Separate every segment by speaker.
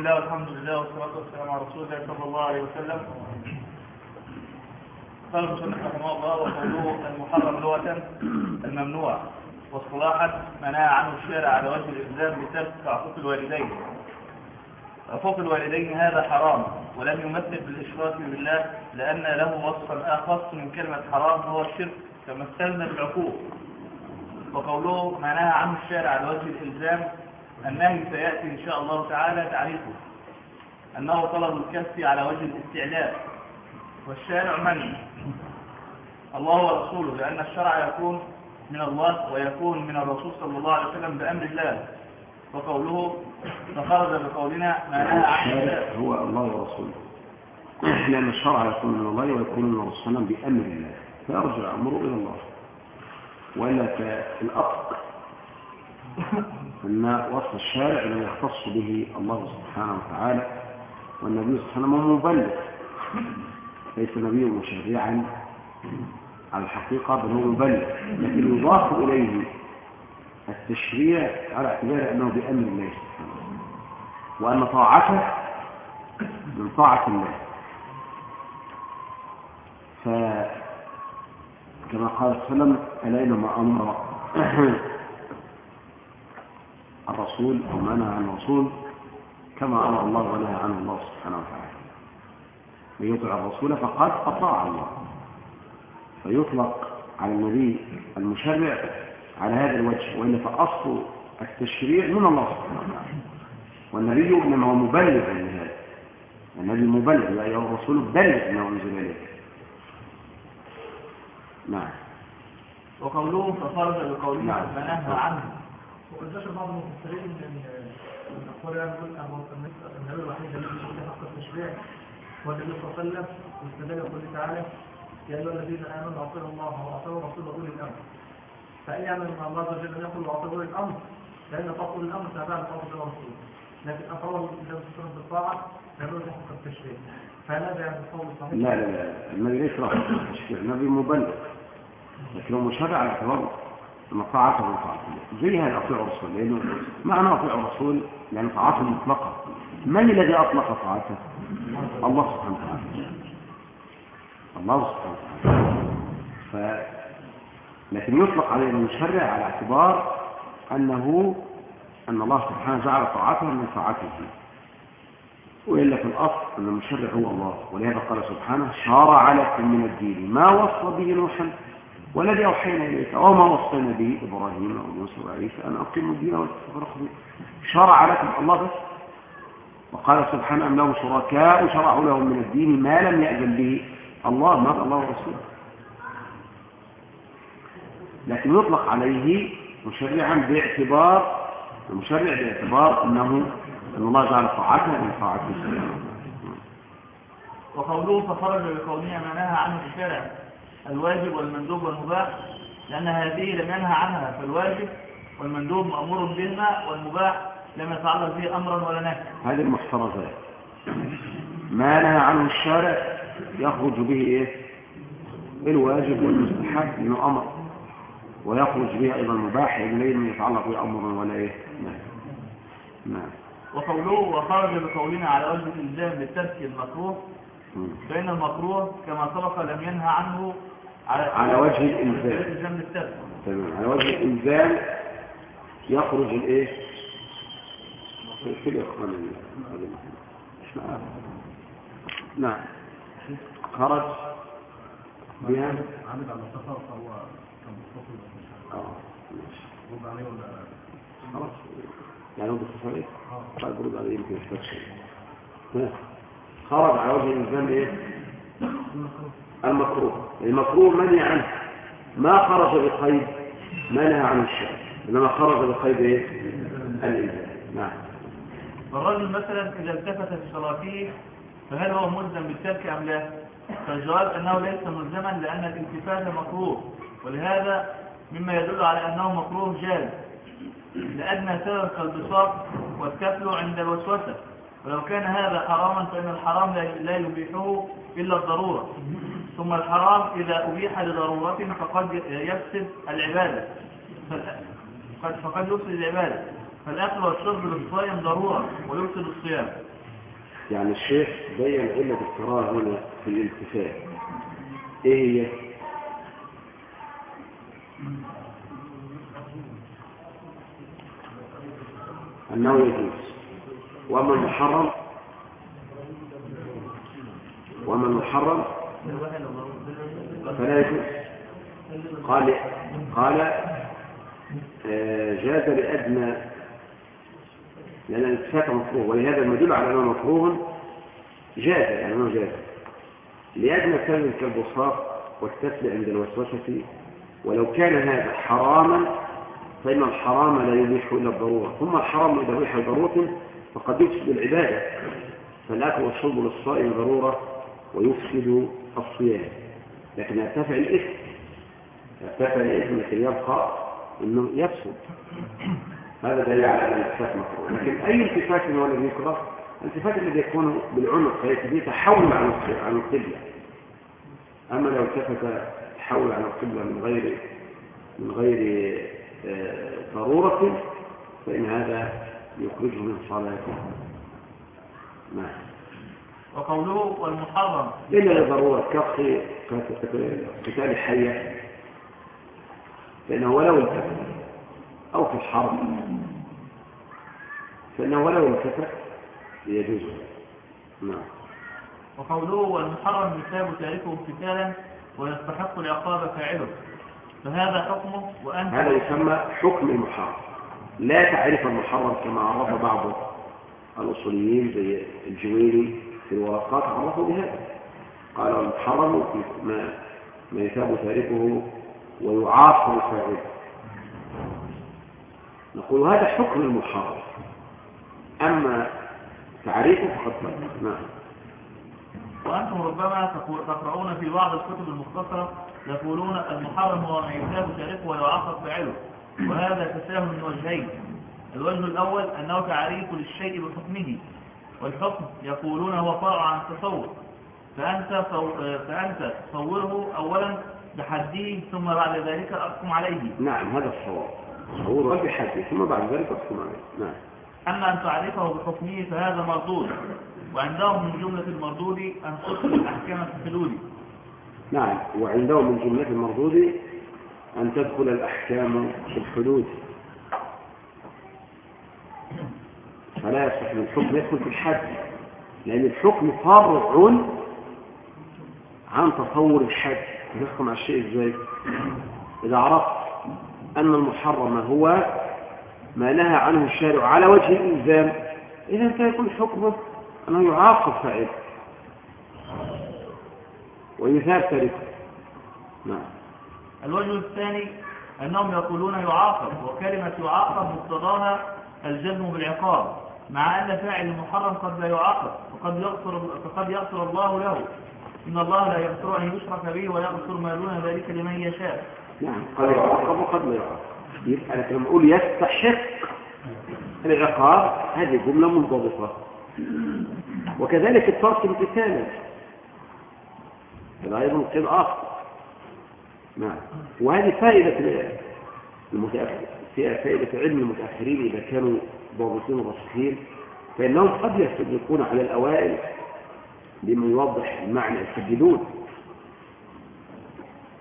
Speaker 1: الله والحمد لله والصلاة والسلام على رسول الله صلى الله عليه وسلم. قال المصنف رحمه الله وقوله المحرم لغة الممنوع واصطلاحا منع عنه الشارع على وجه الإلزام بسبب تعقوق الوالدين. عقوق الوالدين هذا حرام ولم يمثل بالإشراك بالله لأن له وصفا أخص من كلمة حرام هو الشرك كما استلزم العقوق وقوله ما نهى عنه الشارع على وجه الإلزام النهي سيأتي إن شاء الله تعالى تعريفه. أنه طلب الكف على وجه الاستعلاء والشارع من؟ الله ورسوله لأن الشرع يكون من الله ويكون من الرسول صلى الله عليه وسلم بأمر الله. وقوله فخرج بقولنا ما نهى عنه
Speaker 2: هو الله ورسوله. لأن الشرع يكون من الله ويكون من الرسول صلى الله عليه وسلم بأمر الله. فيرجع أمره إلى الله. وإلا كالأصل أن وصف الشارع لا يختص به الله سبحانه وتعالى والنبي صلى الله عليه وسلم مبلغ. ليس نبي مشرعا. على الحقيقة بل هو مبلغ. لكن يضاف إليه التشريع على اعتبار أنه بأمر الله سبحانه وأن طاعته من طاعة الله. فكما قال صلى الله عليه وسلم ألا إنما أمر الرسول أو منع عن الرسول كما أمر الله ونهى عنه الله سبحانه وتعالى. من يطع الرسول فقد أطاع الله. فيطلق على النبي المشرع على هذا الوجه وإلا فأصل التشريع من الله سبحانه وتعالى. والنبي إنما هو مبلغ لهذا النبي مبلغ يا أيها الرسول بلغ ما أنزل إليك نعم.
Speaker 1: وقوله فخرج بقولنا
Speaker 2: نعم.
Speaker 1: ما نهى عنه.
Speaker 3: وانتشر بعض المفسرين ان الاخبار يعني يقول أبو النبي الوحيد الذي له حق التشريع هو النبي صلى الله عليه وسلم واستدل يقول تعالى يا ايها الذين آمنوا اطيعوا الله وأطيعوا الرسول وأولي الأمر. فان يعمل مع الله عز وجل أن يقول وأطيعوا اولي الأمر؟ لأن طاعه الأمر تابعا لطاعه الرسول لكن اطاعوا النبي صلى بالطاعه يعملوا له حق التشريع. فهذا يعني القول الصحيح
Speaker 2: لا لا لا النبي ليس حق التشريع النبي مبلغ لكن هو مشرع على اعتبار ان طاعته الله زي هذا اطيع الرسول لأنه معنى اطيع الرسول يعني طاعته مطلقة. من الذي أطلق طاعته؟ الله سبحانه وتعالى. الله سبحانه وتعالى. ف لكن يطلق عليه المشرع على اعتبار انه أن الله سبحانه جعل طاعته من طاعته. وإلا في الأصل أن المشرع هو الله. ولهذا قال سبحانه شرع لكم من الدين ما وصى به نوحا والذي أوحينا إليك وما وصينا به إبراهيم وموسى وعيسى أن أقيموا الدين ولا تفرقوا فيه شرع لكم الله بس. وقال سبحانه أم لهم شركاء شرعوا لهم من الدين ما لم يأذن به الله ما الله ورسوله. لكن يطلق عليه مشرعا باعتبار المشرع باعتبار أنه أن الله جعل طاعته من طاعته
Speaker 1: وقوله فخرج بقولنا ما نهى عنه الشارع الواجب والمندوب والمباح لأن هذه لم ينهى عنها فالواجب والمندوب مأمور بهما والمباح لم يتعلق به أمرا ولا نهي
Speaker 2: هذه المحترزات ما نهى عنه الشارع يخرج به إيه؟ الواجب والمستحب انه أمر ويخرج به أيضا المباح اليه من يتعلق به أمر ولا إيه؟ نعم نعم.
Speaker 1: وقوله وخرج بقولنا على وجه الإلزام بالترك المكروه. فإن المكروه كما سبق لم ينهى عنه على,
Speaker 2: وجه
Speaker 1: بالترك
Speaker 2: تمام. على وجه الإنزال يخرج الإيه؟ في في الاخوان ال- مش معاه. نعم. خرج بها
Speaker 3: عامل على السفر فهو كان متصل
Speaker 2: آه ماشي.
Speaker 3: رد عليه ولا؟
Speaker 2: خلاص. يعني هو باختصار إيه؟ طيب برد عليه يمكن ها. خرج على وجه الإنسان إيه؟ المكروه. المكروه منهي عنه. ما خرج بقيد ما نهى عنه الشرع إنما خرج بقيد إيه؟ الإنسان نعم.
Speaker 1: والرجل مثلا إذا التفت في صلاته فهل هو ملزم بالترك أم لا؟ فالجواب أنه ليس ملزما لأن الالتفات مكروه. ولهذا مما يدل على أنه مكروه جاز. لأدنى سبب كالبساط والكفل عند الوسوسة. ولو كان هذا حراما فإن الحرام لا يبيحه إلا الضرورة. ثم الحرام إذا أبيح لضرورة فقد يفسد العبادة. فقد يفسد العبادة. فالأكل والشرب للصائم ضرورة ويفسد الصيام.
Speaker 2: يعني الشيخ بين علة الكراهة هنا في الالتفات إيه هي؟ أنه يجوز وأما المحرم وأما المحرم فلا يجوز قال قال آه، جاز لأدنى لأن الاتفاق مكروه ولهذا المدل على أنه مكروه جاز يعني أنه جاز. لأدنى كلمة كالبصاق والتسل عند الوسوسة ولو كان هذا حراما فإن الحرام لا يبيح إلا الضرورة. ثم الحرام إذا أبيح ضرورة فقد يفسد العبادة. فالأكل والشرب للصائم ضرورة ويفسد الصيام. لكن يرتفع الإثم. يرتفع الإثم لكن يبقى أنه يفسد. هذا دليل على أن الالتفات مكروه لكن أي التفات هو الذي يكره الالتفات الذي يكون بالعنق فيه تحول عن عن القبلة. أما لو التفت تحول عن القبلة من غير من غير آه، ضرورة فإن هذا يخرجه من صلاته. نعم.
Speaker 1: وقوله والمحرم.
Speaker 2: إلا لضرورة كقي قتال الحية فإنه ولو التفت أو في الحرب فإنه ولو التفت يجوز. نعم.
Speaker 1: وقوله والمحرم يثاب تاركه امتثالا ويستحق العقاب فاعله. فهذا حكمه وأنت
Speaker 2: هذا يسمى حكم المحرم. لا تعرف المحرم كما عرف بعض الأصوليين زي الجويني في الورقات عرفوا بهذا. قال المحرم ما, ما يثاب تاركه ويعاقب فاعله نقول هذا حكم المحرم. أما تعريفه فقد نعم.
Speaker 1: وأنتم ربما تقرؤون في بعض الكتب المختصرة يقولون المحرم هو ما يثاب تاركه ويعاقب فاعله. وهذا تساهل من وجهين. الوجه الأول أنه تعريف للشيء بحكمه. والحكم يقولون هو فرع عن التصور فأنت, فأنت تصوره أولا بحده ثم بعد ذلك أحكم عليه.
Speaker 2: نعم هذا الصواب. تصوره بحده ثم بعد ذلك أحكم عليه. نعم.
Speaker 1: أما أن تعرفه بحكمه فهذا مردود. وعندهم من جملة المردود أن تدخل الأحكام في الحدود
Speaker 2: نعم وعندهم من جملة المردود أن تدخل الأحكام في الحدود فلا يصح الحكم يدخل في الحد لأن الحكم فرع عن تصور الحد. تحكم على الشيء إزاي؟ إذا عرفت أن المحرم هو ما نهى عنه الشارع على وجه الإلزام إذا سيكون حكمه أنه يعاقب فاعله. ويثاب تاركه نعم.
Speaker 1: الوجه الثاني أنهم يقولون يعاقب وكلمة يعاقب مقتضاها الجزم بالعقاب. مع أن فاعل المحرم قد لا يعاقب وقد يغفر, فقد يغفر الله له. إن الله لا يغفر أن يشرك به ويغفر ما دون ذلك لمن يشاء.
Speaker 2: نعم قد يعاقب وقد لا يعاقب. يبقى لما أقول يستحق العقاب. هذه جملة منضبطة. وكذلك الترك امتثالا. هذا أيضا قيد آخر نعم. وهذه فائدة المتأخر فائدة علم المتأخرين إذا كانوا ضابطين وراسخين فإنهم قد يستدركون على الأوائل بما يوضح المعنى يستجدون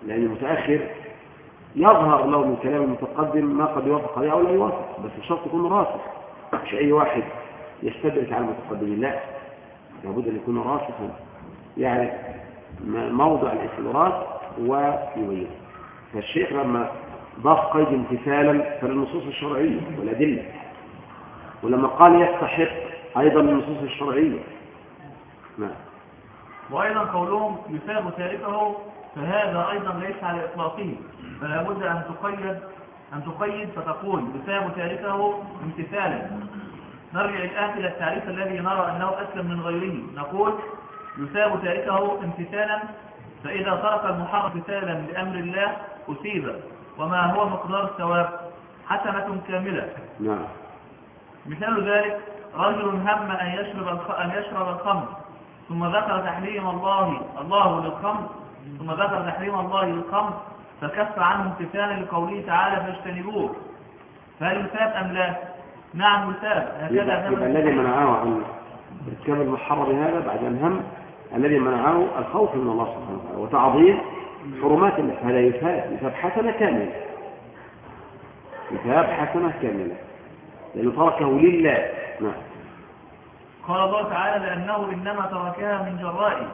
Speaker 2: لأن المتأخر يظهر له من كلام المتقدم ما قد يوافق عليه أو لا يوافق بس الشرط يكون راسخ. مش أي واحد يستدرك على المتقدم لا. لابد أن يكون راسخا يعني موضع الاستدراك ويبين فالشيخ لما ضاف قيد امتثالا فللنصوص الشرعية والأدلة ولما قال يستحق أيضا للنصوص الشرعية. نعم.
Speaker 1: وأيضا قولهم يثاب تاركه فهذا أيضا ليس على إطلاقه فلا بد أن تقيد أن تقيد فتقول يثاب تاركه امتثالا. نرجع الآن إلى التعريف الذي نرى أنه أسلم من غيره. نقول يثاب تاركه امتثالا فإذا ترك المحرم امتثالا لأمر الله أثيب وما هو مقدار الثواب؟ حسنة كاملة.
Speaker 2: نعم.
Speaker 1: مثال ذلك رجل هم أن يشرب أن يشرب الخمر ثم ذكر تحريم الله الله للخمر ثم ذكر تحريم الله للخمر فكف عنه امتثالا لقوله تعالى فاجتنبوه. فهل يثاب أم لا؟ نعم يثاب.
Speaker 2: هكذا يبقى الذي منعه عن ارتكاب المحرم هذا بعد الهم الذي منعه الخوف من الله سبحانه وتعالى وتعظيم حرمات الله. هذا يثاب. يثاب حسنة كاملة. يثاب حسنة كاملة. لأنه تركه لله. نعم.
Speaker 1: قال الله تعالى لأنه إنما تركها من جرائي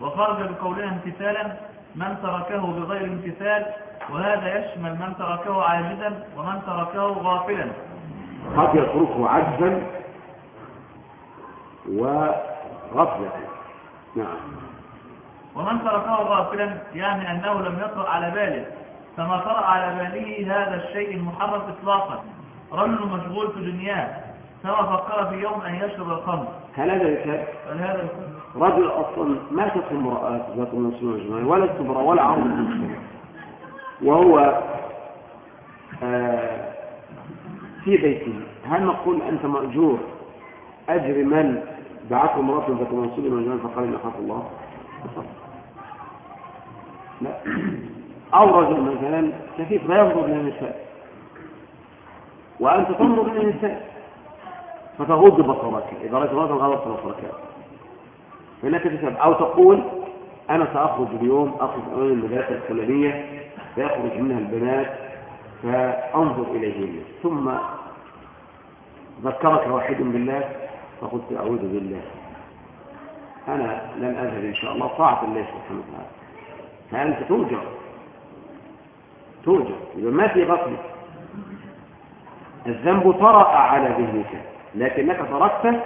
Speaker 1: وخرج بقولها امتثالا من تركه بغير امتثال وهذا يشمل من تركه عاجزا ومن تركه غافلا.
Speaker 2: قد يتركه عجزا وغفلة نعم.
Speaker 1: ومن تركه غافلا يعني أنه لم يطرأ على باله فما طرأ على باله هذا الشيء المحرم إطلاقا. رجل مشغول في دنياه فما فكر في يوم أن يشرب الخمر.
Speaker 2: هل هذا يكاد
Speaker 1: بل هذا يكون
Speaker 2: رجل أصلا ما تكون امرأة ذات المسلمين أجمعين ولا كبرى ولا عرض المجتمع وهو آه، في بيته. هل نقول أنت مأجور؟ أجر من دعته امرأة ذات منصب أجمعين فقال إن أخاف الله. لا. أو رجل مثلا كفيف لا ينظر للنساء وأنت تنظر للنساء فتغض بصرك. إذا رأيت امرأة غضبت بصرك. فإنك تسأل أو تقول أنا سأخرج اليوم أخرج أمام المدارس الفلانية فيخرج منها البنات فأنظر إليهن. ثم ذكرك واحد بالله فقلت أعوذ بالله. أنا لن أذهب إن شاء الله. طاعة الله سبحانه وتعالى. فأنت توجر توجر إذا ما في غفلة الذنب طرأ على ذهنك لكنك تركت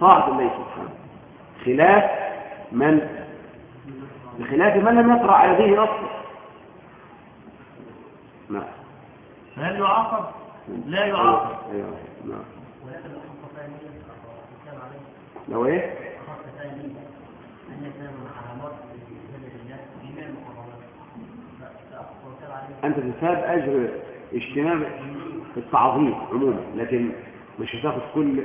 Speaker 2: طاعة الله سبحانه. خلاف من؟ بخلاف من لم يطرأ على ذهنه أصلا نعم.
Speaker 1: فهل يعاقب؟ لا يعاقب.
Speaker 2: نعم لو إيه؟ أنت تثاب أجر اجتناب التعظيم عموما لكن مش هتاخد كل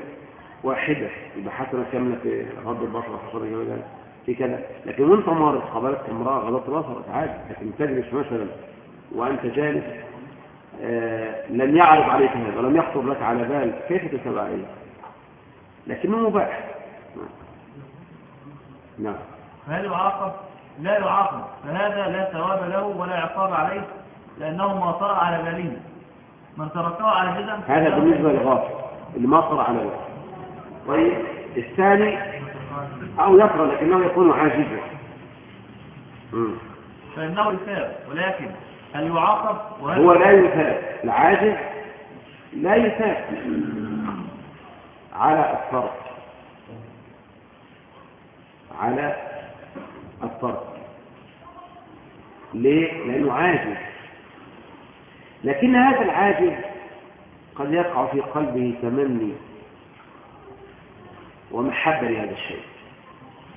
Speaker 2: واحدة. يبقى حسنة كاملة في غض البصر وحصول الجوال في كذا. لكن وانت مارس قابلت امرأة غضبت بصرك عادي. لكن تجلس مثلا وأنت جالس آه لم يعرض عليك هذا ولم يخطر لك على بال كيف تتبع عليه لكنه مباح. نعم.
Speaker 1: فهل يعاقب؟ لا يعاقب. فهذا لا ثواب له ولا عقاب عليه لأنه ما طرأ على باله من تركه عاجزا
Speaker 2: هذا بالنسبة للغافل اللي ما طرأ على باله طيب الثاني أو يقرأ لكنه يكون عاجزا.
Speaker 1: فإنه يثاب ولكن هل يعاقب؟
Speaker 2: هو لا يثاب. العاجز لا يثاب. على الترك على الترك ليه؟ لأنه عاجز. لكن هذا العاجز قد يقع في قلبه تمني ومحبة لهذا الشيء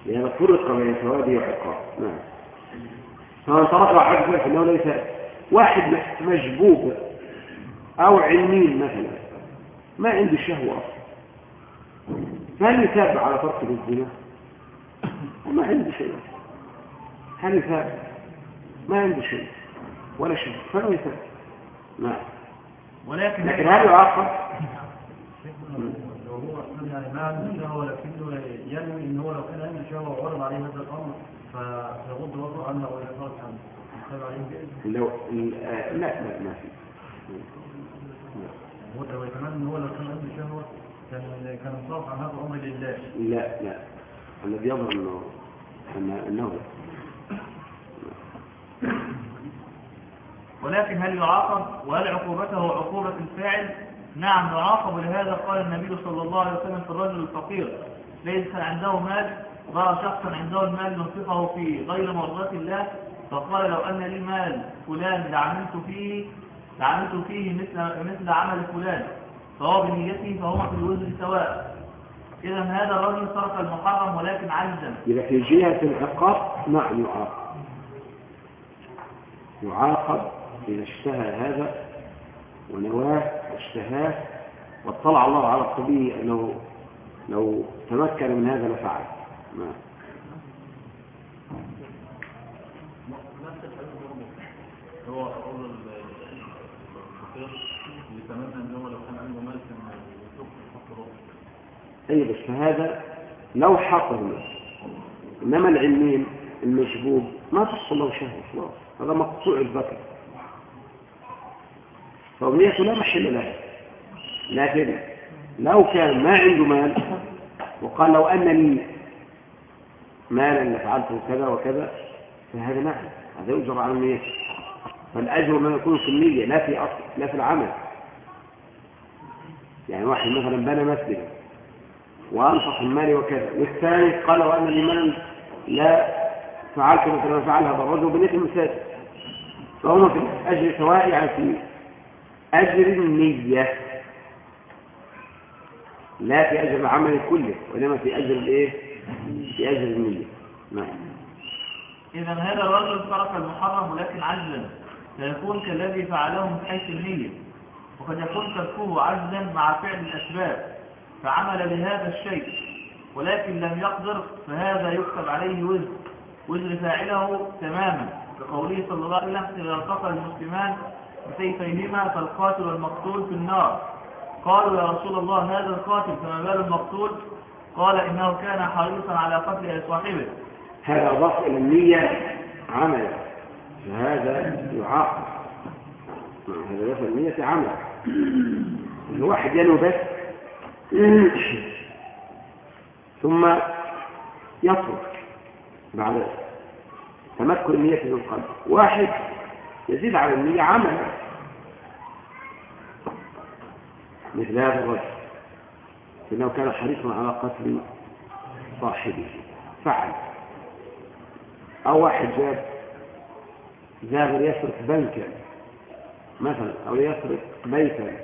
Speaker 2: لهذا فرق بين ثوابه وعقاب نعم. فمن ترك عجزا فإنه ليس واحد مجبوب أو علمين مثلا ما عنده شهوة أصلا. فهل يتابع على ترك الزنا؟ ما عنده شيء. هل يتابع؟ ما عنده شيء ولا شيء. فلا يتابع نعم.
Speaker 1: ولكن
Speaker 2: لكن هل يعاقب؟
Speaker 3: لو هو يعني ما عنده شهوة لكنه ينوي إن هو لو كان عنده شهوة وعرض عليه هذا الأمر فيغض بصره عنه ولا يخرج عنه
Speaker 2: لو لا لا ما في.
Speaker 3: هو لو يتمنى إن هو لو كان عنده شهوة كان كان صرف عن هذا الأمر لله
Speaker 2: لا لا. الذي يظهر انه إنه
Speaker 1: ولكن هل يعاقب؟ وهل عقوبته عقوبة الفاعل؟ نعم يعاقب. لهذا قال النبي صلى الله عليه وسلم في الرجل الفقير ليس عنده مال ورأى شخصا عنده المال ينفقه في غير مرضات الله؟ فقال لو أن لي مال فلان لعملت فيه لعملت فيه مثل مثل عمل فلان فهو بنيته فهما في الوزن سواء. إذا هذا الرجل ترك المحرم ولكن عجزا
Speaker 2: إذا في جهة العقاب نعم يعاقب؟ يعاقب إذا اشتهى هذا ونواه واشتهاه واطلع الله على قلبه أنه لو تمكن من هذا لفعل. نعم
Speaker 4: هو اللي تمنى أن هو لو كان عنده مال كان
Speaker 2: أي بس فهذا لو حصل إنما العلمين المشبوب ما تحصل له شهوة خلاص. هذا مقطوع الذكر فأغنيته لا محل لها. لكن لو كان ما عنده مال وقال لو أن لي مالا لفعلته كذا وكذا فهذا نعم هذا يجرى على النية فالأجر ما يكون في النية لا في أصل لا في العمل. يعني واحد مثلا بنى مسجدا وأنفق المال وكذا والثاني قال وأن لي مال لا فعلت مثل ما فعل هذا الرجل بنية المساجد. فهما في الأجر سواء يعني في أجر النية. لا في أجر العمل كله وإنما في أجر الإيه؟ في أجر النية. نعم.
Speaker 1: إذا هذا الرجل ترك المحرم ولكن عجزا فيكون كالذي فعله من حيث النية. وقد يكون تركه عجزا مع فعل الأسباب فعمل بهذا الشيء. ولكن لم يقدر فهذا يكتب عليه وزر. وزر فاعله تماما كقوله صلى الله عليه وسلم إذا التقى المسلمان بسيفيهما فالقاتل والمقتول في النار. قالوا يا رسول الله هذا القاتل فما بال المقتول؟ قال إنه كان حريصا على قتل صاحبه.
Speaker 2: هذا أضاف إلى النية عملا فهذا يعاقب. هذا إلى النية عملا الواحد ينوي بس ثم يترك بعد تمكن النية في القلب واحد يزيد على النية عملا مثل هذا الرجل. إنه كان حريصا على قتل صاحبه. فعل. أو واحد جاب ذهب يسرق بنكا. مثلا أو يسرق بيتا.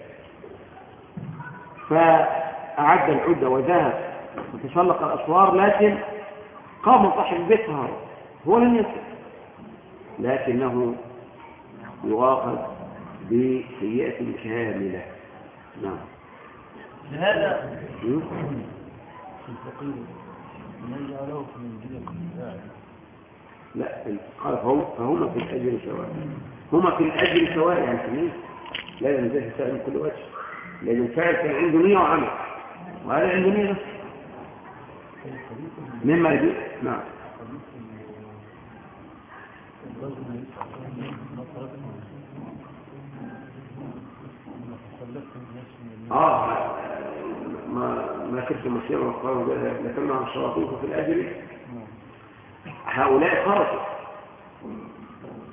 Speaker 2: فأعد العدة وذهب. وتسلق الأسوار لكن قام صاحب البيت هو لم يسرق. لكنه يؤاخذ بسيئة كاملة. نعم.
Speaker 1: لهذا?
Speaker 4: الفقير. من جعله في منزلة
Speaker 2: لا قال فهم فهما في الأجر سواء. هما في الأجر سواء يعني لا ينزل السائل من كل وجه. لأن الفاعل كان عنده نية وعمل. وهذا عنده نية بس مما يجوز نعم. آه ما ما كنت مسيرا وقالوا لكنا عن الشياطين في الأجر هؤلاء خرجوا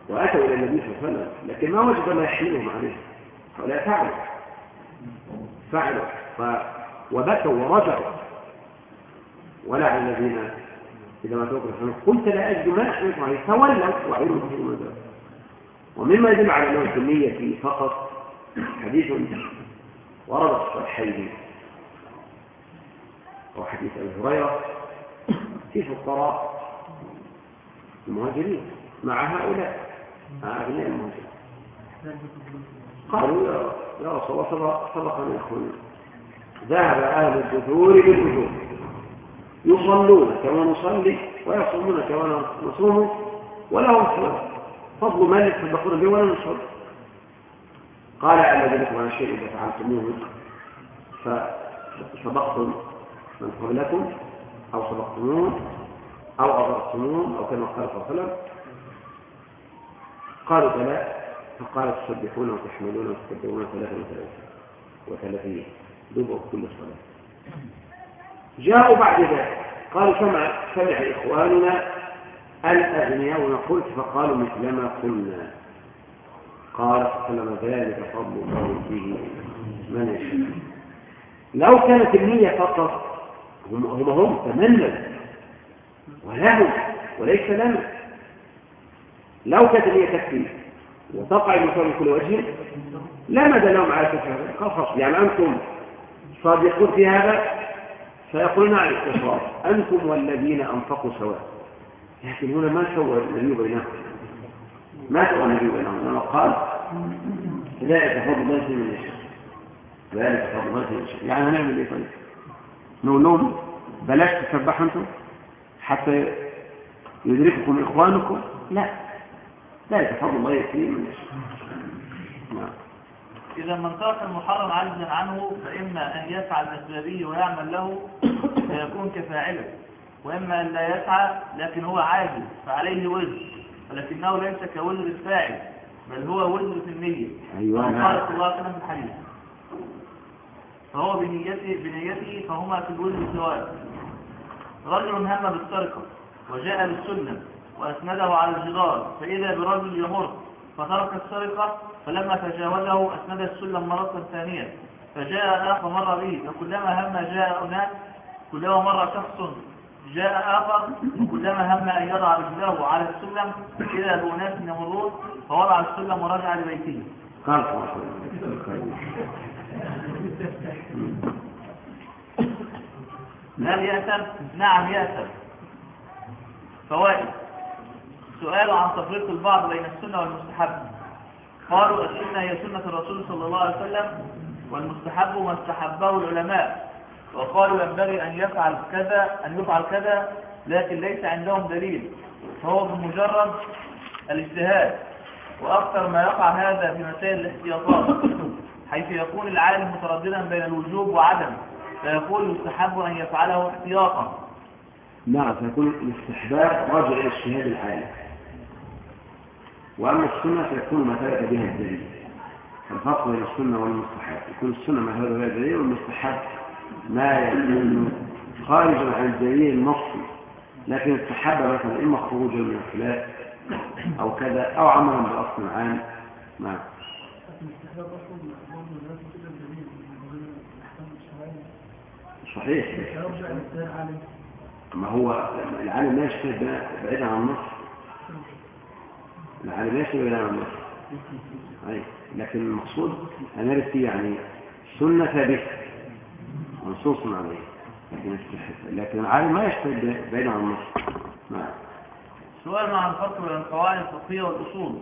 Speaker 2: وأتوا إلى النبي صلى الله عليه وسلم لكن ما وجد ما يحملهم عليه. هؤلاء فعلوا. فعلوا. ف... وبكوا ورجعوا. ولا على الذين إذا ما توقف قلت لا أجد ما أحملكم عليه. تولوا من ذلك ومما يدل على أنه الكمية فقط حديث ورد الصحيحين. وحديث أبي هريرة. في فقراء المهاجرين مع هؤلاء. مع أبناء المهاجرين. قالوا يا رسول الله صدقنا يأخذنا ذهب أهل الدثور بالأجور يصلون كما نصلي ويصومون كما نصوم ولهم فضل ما يتصدقون به ولا نصلي. قال ألا أدلكم على شيء إذا فعلتموه فسبقتم من قبلكم أو سبقتموه أو أضرتموه أو كما قال صلى الله عليه قالوا بلى فقال تسبحون وتحملون وتكبرون ثلاثة وثلاثين وثلاثين دبر كل صلاة. جاءوا بعد ذلك. قالوا سمع سمع إخواننا الأغنياء قلت فقالوا مثل ما قلنا. قال وسلم ذلك فضل الله فيه من يشاء. لو كانت النية فقط هم هم, هم تمنوا ولهم وليس لنا. لو كانت النية تكفي وتقع المسار من كل وجه لا مدى لهم على كفر قصص يعني أنتم صادقون في هذا؟ فيقولون عن الاقتصاد أنتم والذين أنفقوا سواء لكن هنا ما سوى النبي بينهم. ما سوى النبي بينهم لما قال ذلك فضل الله من يشاء. ذلك فضل الله من يشاء. يعني هنعمل إيه طيب؟ نقول لهم بلاش تسبحوا أنتم؟ حتى يدرككم إخوانكم؟ لا. ذلك فضل الله يكفي من يشاء. نعم.
Speaker 1: إذا من ترك المحرم عجزا عنه فإما أن يفعل الأسبابي ويعمل له فيكون كفاعله وإما أن لا يسعى لكن هو عاجز فعليه وزر ولكنه ليس كوزر الفاعل بل هو وزر في النية.
Speaker 2: أيوة،
Speaker 1: كما. قال صلى الله عليه وسلم في الحديث. فهو بنيته, بنيته فهما في الوزر سواء رجل هم بالسرقة وجاء بالسلم وأسنده على الجدار فإذا برجل يمر فترك السرقة فلما تجاوزه أسند السلم مرة ثانية. فجاء آخر مر به فكلما هم جاء هناك كلما مر شخص جاء آخر وكلما هم أن يضع رجله على السلم إذا بأناس يمرون فوضع السلم ورجع لبيته.
Speaker 2: قال
Speaker 1: هل يأثم؟ نعم يأثم فوائد. سؤال عن تفريق البعض بين السنة والمستحب. قالوا السنة هي سنة الرسول صلى الله عليه وسلم والمستحب ما استحبه العلماء. وقالوا ينبغي أن يفعل كذا أن يفعل كذا لكن ليس عندهم دليل. فهو بمجرد الاجتهاد. وأكثر ما يقع هذا في مسائل الاحتياطات حيث يكون العالم مترددا بين الوجوب وعدم فيقول يستحب أن يفعله احتياطا.
Speaker 2: نعم فيكون الاستحباب راجع إلى اجتهاد العالم وأما السنة فيكون ما بها الدليل. الفرق بين السنة والمستحب. يكون السنة ما بها الدليل والمستحب. ما يكون خارجا عن الدليل النصي لكن استحب مثلا إما خروجا من الخلاف أو كذا أو عملا بأصل عام. نعم. صحيح. ما هو العالم لا يشتهد بعيدا عن النص العالم لا يشتهد بعيدا عن النص. لكن المقصود أن يرد فيه يعني سنة ثابتة منصوص عليه. لكن لكن العالم ما يشتهد بعيدا عن النص. نعم.
Speaker 1: سؤال مع الفرق بين القواعد الفقهية والأصول.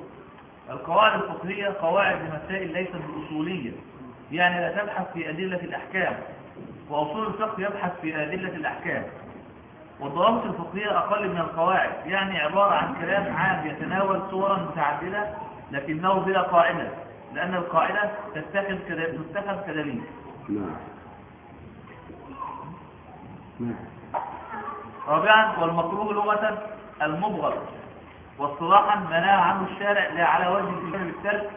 Speaker 1: القواعد الفقهية قواعد لمسائل ليست بأصولية. يعني لا تبحث في أدلة الأحكام. وأصول الفقه يبحث في أدلة الأحكام. والضوابط الفقهية أقل من القواعد. يعني عبارة عن كلام عام يتناول صورا متعددة لكنه بلا قاعدة. لأن القاعدة تتخذ كد- تتخذ كدليل.
Speaker 2: نعم.
Speaker 1: رابعا والمكروه لغة المبغض. واصطلاحا منع عنه الشارع لا على وجه الإلزام بالترك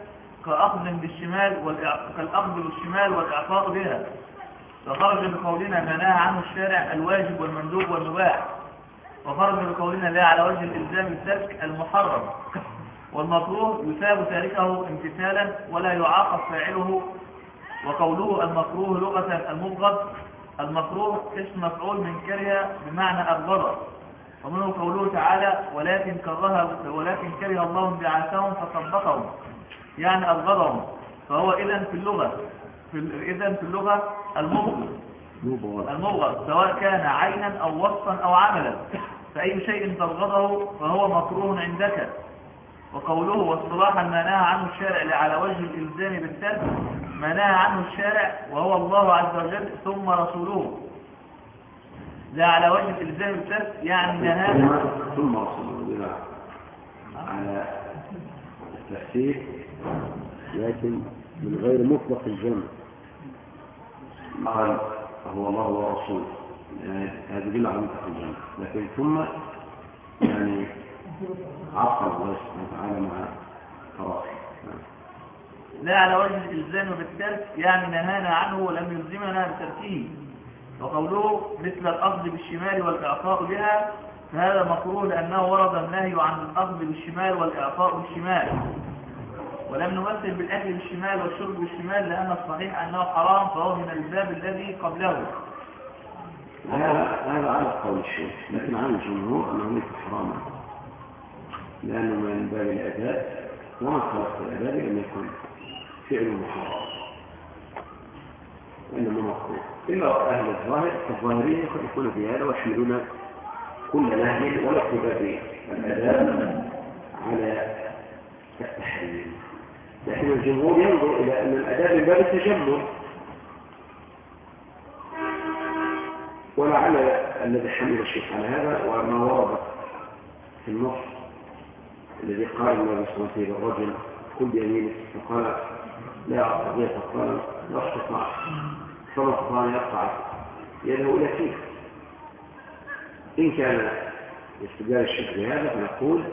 Speaker 1: كأخذ بالشمال كالأخذ بالشمال والإعطاء بها. فخرج بقولنا منع عنه الشارع الواجب والمندوب والمباح. وخرج بقولنا لا على وجه الإلزام بالترك المحرم. والمكروه يثاب تاركه امتثالا ولا يعاقب فاعله. وقوله المكروه لغة المبغض المكروه اسم مفعول من كره بمعنى أبغض ومنه قوله تعالى ولكن كره ولكن كره الله انبعاثهم فثبطهم يعني أبغضهم فهو إذا في اللغة. في إذا في اللغة المبغض
Speaker 2: مبغض
Speaker 1: المبغض سواء كان عينا أو وصفا أو عملا. فأي شيء تبغضه فهو مكروه عندك. وقوله واصطلاحا ما نهى عنه الشارع على وجه الإلزام بالترك ما نهى عنه الشارع وهو الله عز وجل ثم رسوله. لا على وجه الإلزام بالترك يعني نهى
Speaker 2: ثم ثم رسول الله على التحسين لكن من غير مطلق الجمع. قال فهو الله ورسوله. يعني هذا يدل على مطلق الجمع. لكن ثم يعني عقل الله سبحانه وتعالى مع فراغ
Speaker 1: لا على وجه الإلزام بالترك يعني نهانا عنه ولم يلزمنا بتركه. وقوله مثل الأخذ بالشمال والإعطاء بها فهذا مكروه لأنه ورد النهي عن الأخذ بالشمال والإعطاء بالشمال. ولم نمثل بالأكل بالشمال والشرب بالشمال لأن الصحيح أنه حرام فهو من الباب الذي قبله.
Speaker 2: هذا على قول الشيخ لكن على الجمهور أنه ليس حراما. لأنه من باب الاداء وما خلق الاداء أن يكون فعله حرام وإنما مكروه إلا أهل الظاهر الظاهريه يخالفون في هذا ويحملون كل نهي ولا باب الاداء على التحريم. لكن الجمهور ينظر إلى أن الاداء من باب التجمل. ولعل الذي حمل الشيخ على هذا وما ورد في النص الذي قال النبي صلى الله عليه وسلم الرجل كل بيمينه فقال لا أستطيع فقال لا استطاع فما استطاع أن يقطع يده إلى كيف إن كان استدلال الشرك بهذا فنقول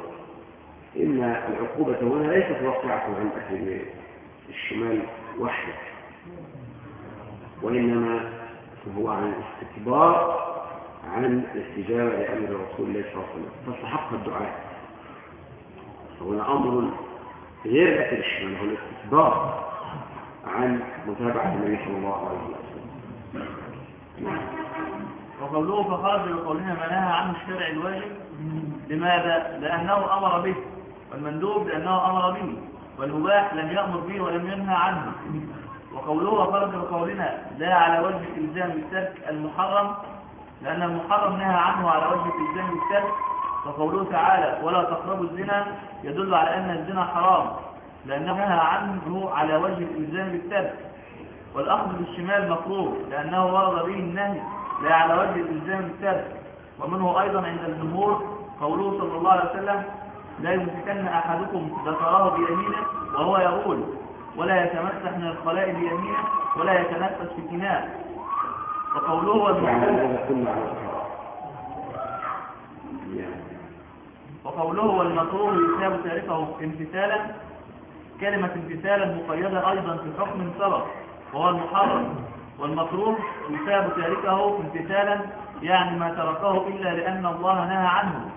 Speaker 2: إن العقوبة هنا ليست واقعة عن أهل الشمال وحده وإنما هو عن الاستكبار عن الاستجابة لأمر رسول الله صلى الله عليه وسلم فاستحق الدعاء. فهنا أمر غير أكل الشمال هو الاستكبار عن متابعة النبي صلى الله عليه وسلم
Speaker 1: وقوله فخرج بقولنا ما نهى عنه الشرع الواجب لماذا؟ لأنه أمر به والمندوب لأنه أمر به والمباح لم يأمر به ولم ينهى عنه وقوله وخرج بقولنا لا على وجه الإلزام بالترك المحرم لأن المحرم نهى عنه على وجه الإلزام بالترك وقوله تعالى ولا تقربوا الزنا يدل على أن الزنا حرام لأنه نهى عنه على وجه الإلزام بالترك والأخذ بالشمال مكروه لأنه ورد به النهي لا على وجه الإلزام بالترك ومنه أيضا عند الجمهور قوله صلى الله عليه وسلم لا يمسكن أحدكم ذكره بيمينه وهو يقول ولا يتمسح من الخلاء بيمينه ولا يتنفس في كناء وقوله
Speaker 2: يعني
Speaker 1: والمحرم
Speaker 2: هذا كله على الصراط يعني
Speaker 1: وقوله والمكروه يثاب تاركه امتثالا كلمة امتثالا مقيدة أيضا في حكم سبق وهو المحرم. والمكروه يثاب تاركه امتثالا يعني ما تركه إلا لأن الله نهى عنه.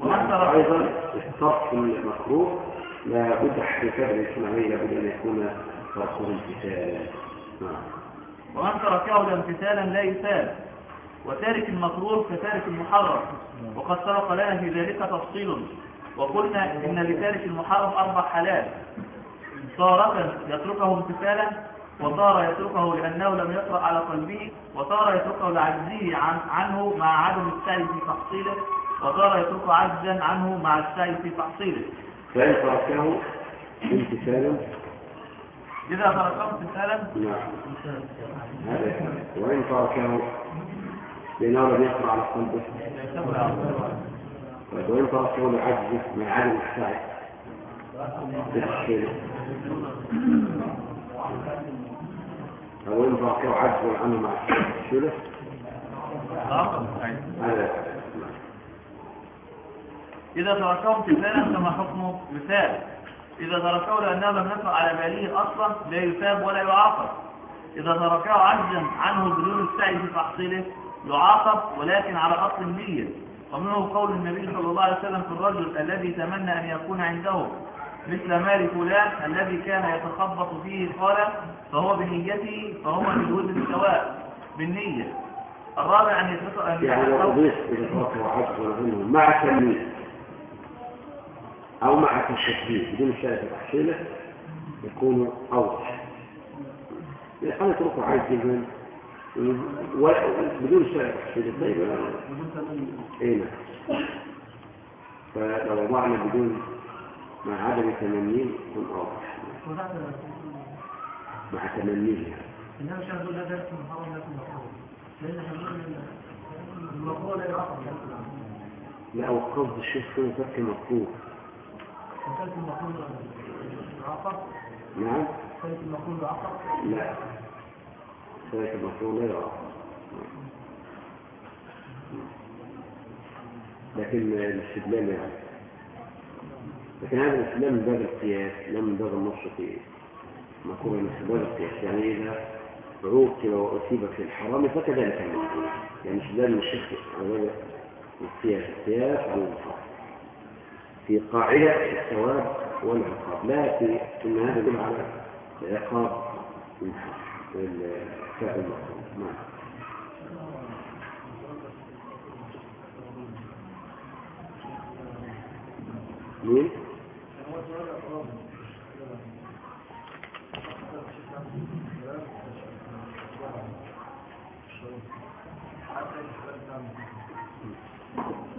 Speaker 1: ومن ترك
Speaker 2: أيضا الصرف المكروه لا بد حقيقة الإسلامية لابد أن يكون صرفه امتثالا. نعم.
Speaker 1: ومن تركه امتثالا لا يثاب وتارك المكروه كتارك المحرم. وقد سبق لنا في ذلك تفصيل. وقلنا إن لتارك المحرم أربع حالات تارة يتركه امتثالا وتارة يتركه لأنه لم يقرأ على قلبه وتارة يتركه لعجزه عن عنه مع عدم السعي في تحصيله وتارة يتركه عجزا عنه مع السعي في تحصيله
Speaker 2: فإن تركه امتثالا.
Speaker 1: إذا تركه امتثالا.
Speaker 2: نعم. هذا وإن تركه لأنه لم يقرأ على قلبه وإن تركه لعجزه مع عدم السعي بالتحصيل أو إن عجزا عنه مع هذا.
Speaker 1: إذا تركه امتثالا كما حكمه مثال. إذا تركه لأنه لم يقرأ على باله أصلا لا يثاب ولا يعاقب. إذا تركه عجزا عنه بدون السعي في تحصيله يعاقب ولكن على أصل النية. ومنه قول النبي صلى الله عليه وسلم في الرجل الذي تمنى أن يكون عنده مثل مال فلان الذي كان يتخبط فيه قال فهو بنيته فهو بالوزن سواء بالنية. الرابع أن أن
Speaker 2: يعني لو أضيف تركه عجزا عنه مع تمييز أو مع التشبيه بدون في تحصيله يكون أوضح. أنا أتركه عاجزا ولا بدون طيب اي نعم. فلو وضعنا بدون مع عدم تمنيه يكون اوضح مع
Speaker 3: هنقول لا درس محرم مكروه المكروه لا يعقل
Speaker 2: لا قصد الشيخ كان ترك مكروه
Speaker 3: وكانت المكروه يعقل
Speaker 2: نعم
Speaker 3: كانت المكروه يعقل
Speaker 2: لا. لا لكن الاستدلال يعني. لكن هذا الاستدلال من باب القياس لا من باب النص في مكروه من باب القياس يعني إذا عوقب واصيب في الحرام فكذلك المكروه يعني استدلال الشيخ على باب القياس. القياس على الحرام في قاعدة الثواب والعقاب. لا في إن هذا يدل على العقاب. المحرم نعم. مين؟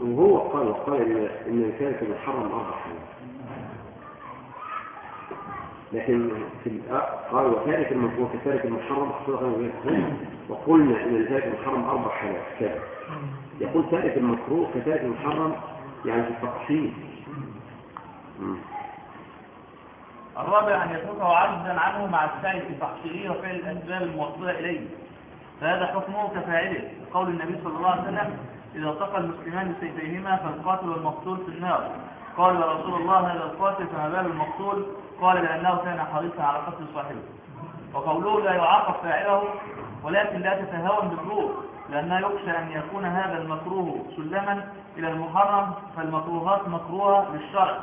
Speaker 2: وهو قال قال إن الكارثة محرم أربع حالات لكن في قال وكارثة المكروه كذلك المحرم خلقا غير وقلنا إن الكارثة المحرم أربع حالات. كذا. يقول ثالث المكروه كذلك المحرم يعني في التقسيم.
Speaker 1: الرابع أن يتركه عجزا عنه مع السعي في تحصيله وفعل الأسباب الموصلة إليه. فهذا حكمه كفاعله. قول النبي صلى الله عليه وسلم إذا التقى المسلمان بسيفيهما فالقاتل والمقتول في النار. قال رسول الله هذا القاتل فما بال المقتول قال لأنه كان حريصا على قتل صاحبه. وقوله لا يعاقب فاعله ولكن لا تتهاون بالروح لأنه يخشى أن يكون هذا المكروه سلما إلى المحرم فالمكروهات مكروهة للشرع.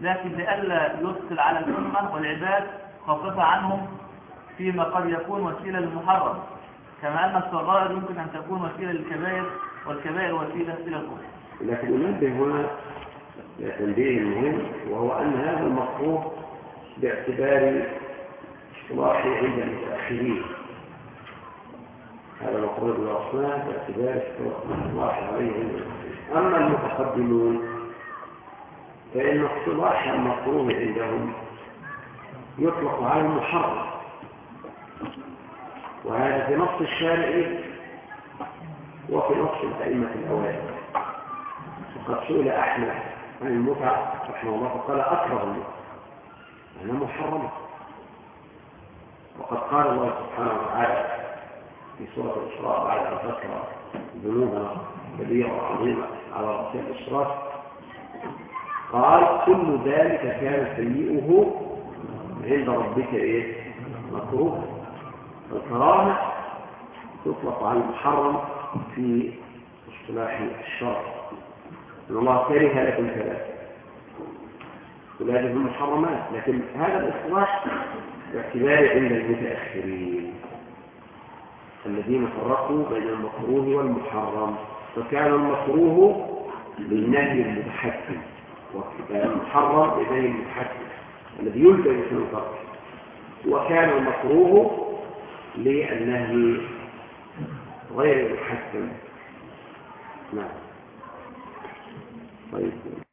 Speaker 1: لكن لئلا يثقل على الأمة والعباد خفف عنهم فيما قد يكون وسيلة للمحرم. كما أن الصغائر يمكن أن تكون وسيلة للكبائر والكبائر وسيلة إلى الكفر
Speaker 2: لكن ننبه هنا تنبيه مهم وهو أن هذا المطلوب باعتبار اصطلاحه عند المتأخرين هذا مقرود الأصنام باعتبار اصطلاح عليه عند المتأخرين أما المتقدمون فإن اصطلاح المكروه عندهم. يطلق على المحرم. وهذا في نص الشارع وفي نص الأئمة الأوائل. وقد سئل أحمد عن المتعة رحمه الله فقال أكره المتعة. أنا محرمة. وقد قال الله سبحانه وتعالى في سورة الإسراء بعد أن ذكر ذنوبا كبيرة وعظيمة على رأس الإسراف قال كل ذلك كان سيئه عند ربك إيه؟ مكروه. الكرامة تطلق على المحرم في اصطلاح الشرع. إن الله كره لكم ثلاثة ولاد من المحرمات. لكن هذا الاصطلاح باعتبار عند المتأخرين الذين فرقوا بين المكروه والمحرم فكان المكروه للنهي المتحكم وكان المحرم لنهي المتحكم الذي يلزم في الفرق وكان المكروه للنهي غير المحكم نعم. طيب.